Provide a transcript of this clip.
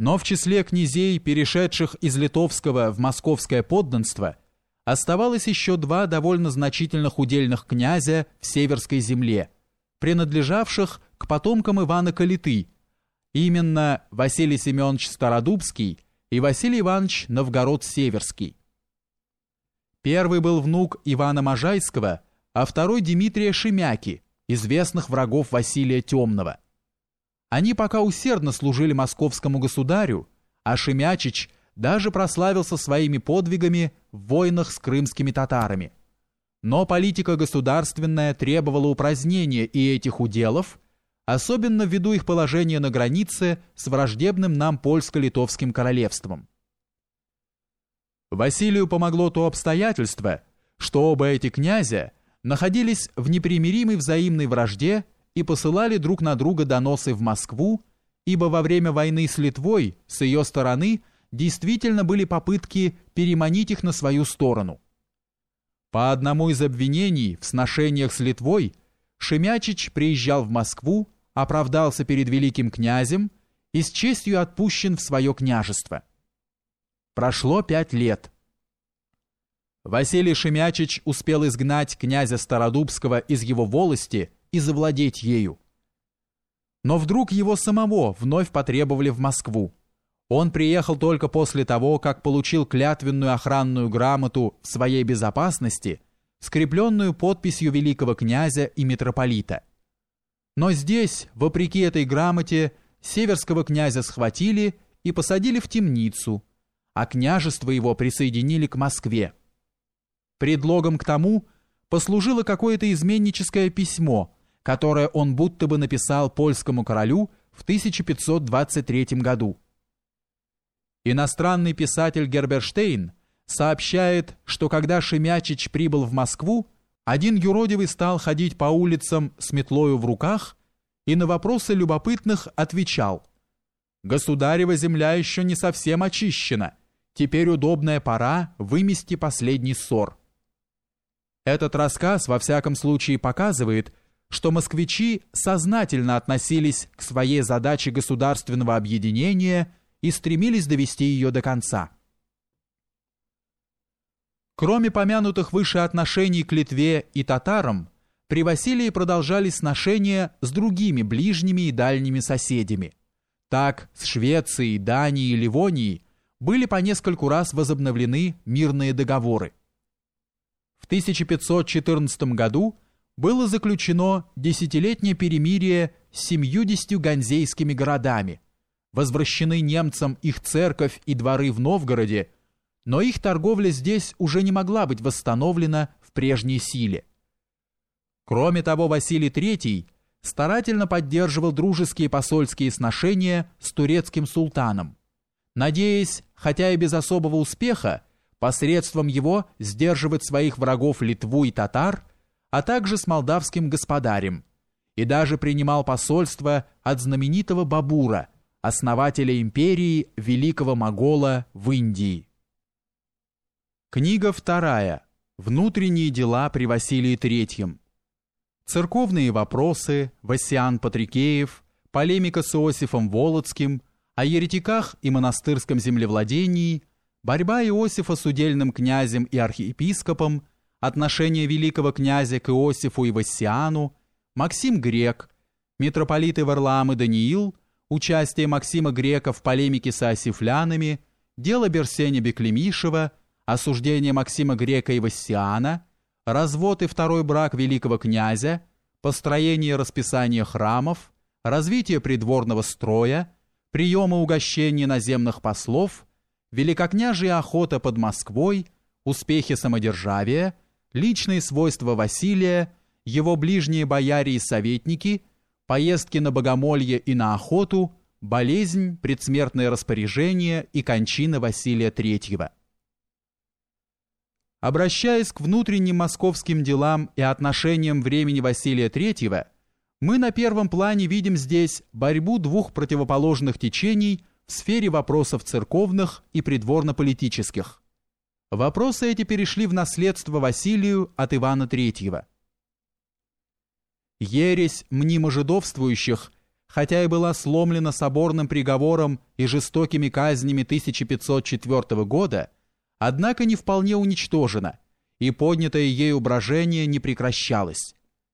Но в числе князей, перешедших из литовского в московское подданство, оставалось еще два довольно значительных удельных князя в Северской земле, принадлежавших к потомкам Ивана Калиты, именно Василий Семенович Стародубский и Василий Иванович Новгород-Северский. Первый был внук Ивана Можайского, а второй Дмитрия Шемяки, известных врагов Василия Темного. Они пока усердно служили московскому государю, а Шемячич даже прославился своими подвигами в войнах с крымскими татарами. Но политика государственная требовала упразднения и этих уделов, особенно ввиду их положения на границе с враждебным нам польско-литовским королевством. Василию помогло то обстоятельство, что оба эти князя находились в непримиримой взаимной вражде и посылали друг на друга доносы в Москву, ибо во время войны с Литвой с ее стороны действительно были попытки переманить их на свою сторону. По одному из обвинений в сношениях с Литвой Шемячич приезжал в Москву, оправдался перед великим князем и с честью отпущен в свое княжество. Прошло пять лет. Василий Шемячич успел изгнать князя Стародубского из его волости и завладеть ею. Но вдруг его самого вновь потребовали в Москву. Он приехал только после того, как получил клятвенную охранную грамоту в своей безопасности, скрепленную подписью великого князя и митрополита. Но здесь, вопреки этой грамоте, северского князя схватили и посадили в темницу, а княжество его присоединили к Москве. Предлогом к тому послужило какое-то изменническое письмо – которое он будто бы написал польскому королю в 1523 году. Иностранный писатель Герберштейн сообщает, что когда Шемячич прибыл в Москву, один юродивый стал ходить по улицам с метлою в руках и на вопросы любопытных отвечал «Государева земля еще не совсем очищена, теперь удобная пора вымести последний ссор». Этот рассказ во всяком случае показывает, что москвичи сознательно относились к своей задаче государственного объединения и стремились довести ее до конца. Кроме помянутых выше отношений к Литве и татарам, при Василии продолжались сношения с другими ближними и дальними соседями. Так, с Швецией, Данией и Ливонией были по нескольку раз возобновлены мирные договоры. В 1514 году было заключено десятилетнее перемирие с семьюдесятью ганзейскими городами, возвращены немцам их церковь и дворы в Новгороде, но их торговля здесь уже не могла быть восстановлена в прежней силе. Кроме того, Василий III старательно поддерживал дружеские посольские сношения с турецким султаном, надеясь, хотя и без особого успеха, посредством его сдерживать своих врагов Литву и татар – а также с молдавским господарем, и даже принимал посольство от знаменитого Бабура, основателя империи Великого Могола в Индии. Книга вторая. Внутренние дела при Василии III. Церковные вопросы, Васиан Патрикеев, полемика с Иосифом Володским, о еретиках и монастырском землевладении, борьба Иосифа с удельным князем и архиепископом, отношение великого князя к Иосифу и Вассиану, Максим Грек, митрополиты Варлаам и Даниил, участие Максима Грека в полемике с осифлянами, дело Берсеня Беклемишева, осуждение Максима Грека и Вассиана, развод и второй брак великого князя, построение расписания храмов, развитие придворного строя, приемы угощения наземных послов, великокняжья охота под Москвой, успехи самодержавия – личные свойства Василия, его ближние бояре и советники, поездки на богомолье и на охоту, болезнь, предсмертное распоряжение и кончина Василия III. Обращаясь к внутренним московским делам и отношениям времени Василия III, мы на первом плане видим здесь борьбу двух противоположных течений в сфере вопросов церковных и придворно-политических – Вопросы эти перешли в наследство Василию от Ивана III. Ересь мнимо жидовствующих, хотя и была сломлена соборным приговором и жестокими казнями 1504 года, однако не вполне уничтожена, и поднятое ею брожение не прекращалось,